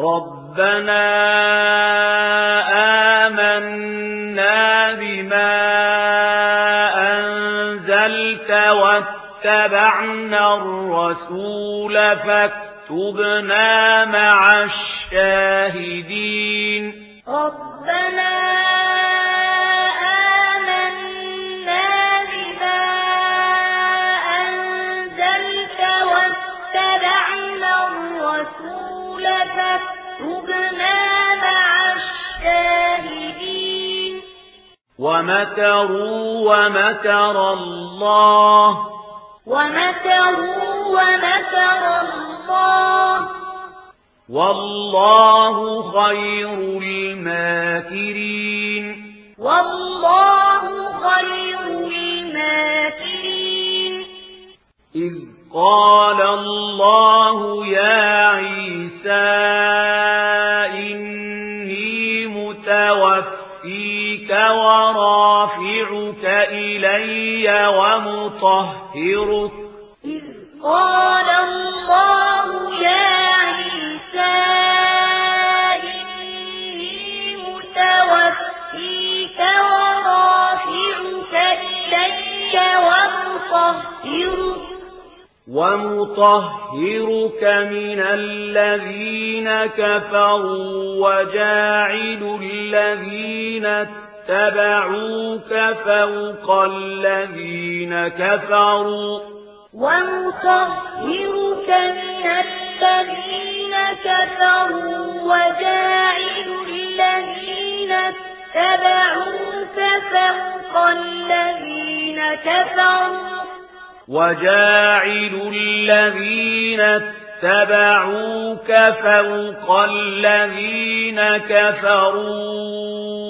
ربنا آمنا بما أنزلت واتبعنا الرسول فاكتبنا مع الشاهدين ربنا آمنا بما أنزلت واتبعنا الرسول ومكروا ومكر الله. ومكروا ومكر الله. والله خير الماكرين. والله خير الماكرين. إذ قال الله يطهرك. إذ قال الله يا عيسى إني متوفيك ورافعك إليك ومطهرك. ومطهرك من الذين كفروا وجاعل الذين اتقوا اتبعوك فوق الذين كفروا. ومطهرك من الذين كفروا وجاعل الذين اتبعوك فوق الذين كفروا. وجاعل الذين اتبعوك فوق الذين كفروا.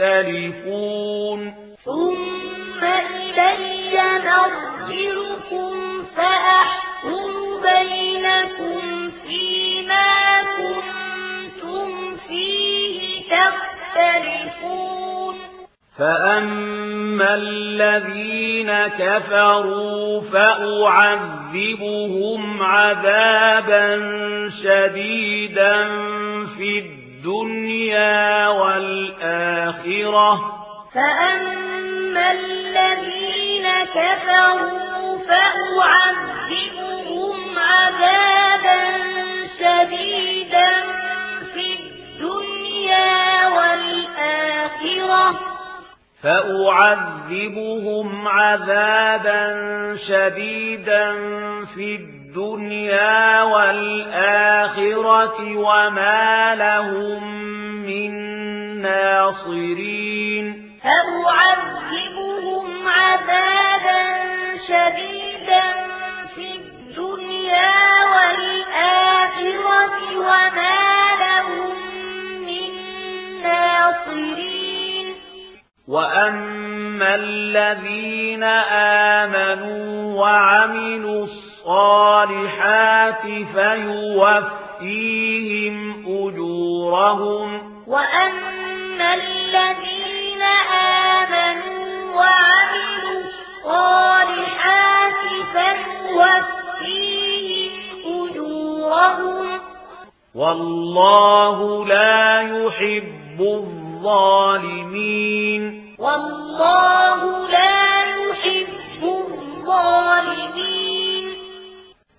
تختلفون ثم إلي نرجعكم فأحكم بينكم فيما كنتم فيه تختلفون. فأما الذين كفروا فأعذبهم عذابا شديدا في الدنيا الدنيا والآخرة. فأما الذين كفروا فأعذبهم عذابا شديدا في الدنيا والآخرة. فأعذبهم عذابا شديدا في الدنيا الدنيا والآخرة وما لهم من ناصرين فمعذبهم عذابا شديدا في الدنيا والآخرة وما لهم من ناصرين وأما الذين آمنوا وعملوا الصالحات فيوفيهم أجورهم. وأن الذين آمنوا وعملوا الصالحات فيوفيهم أجورهم. والله لا يحب الظالمين. والله لا يحب الظالمين.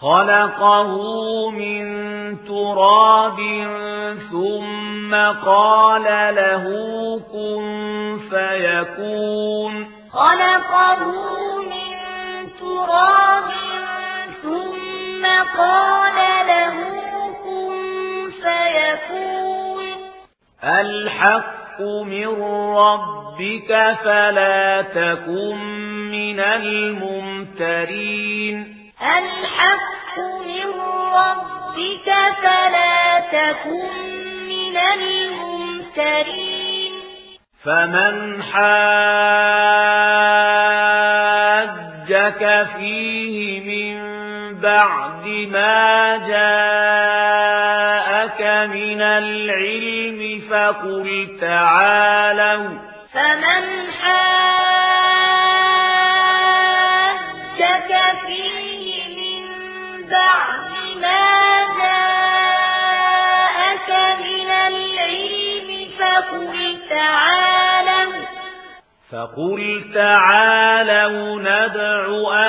خلقه من تراب ثم قال له كن فيكون. خلقه من تراب ثم قال له كن فيكون. الحق من ربك فلا تكن من الممترين. الحق من ربك فلا تكن من الممترين. فمن حاجك فيه من بعد ما جاءك من العلم قل تعالوا فمن حاجك فيه من بعد ما جاءك من العلم فقل تعالوا فقل تعالوا ندع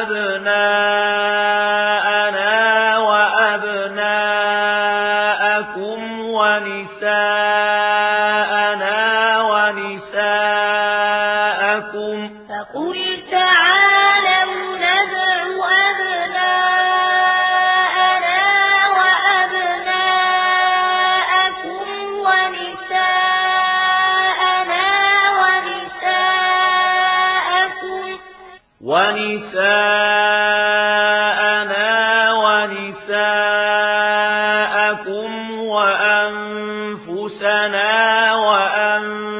أبنائك ونساءنا ونساءكم وأنفسنا وأنفسكم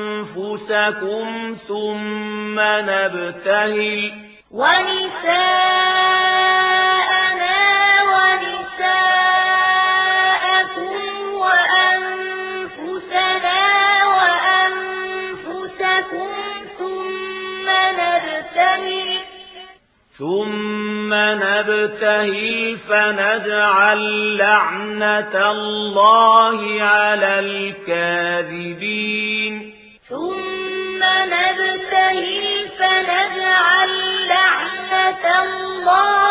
ثم نبتهل ونساءنا ثم نبتهل فنجعل لعنة الله على الكاذبين ثم نبتهل فنجعل لعنة الله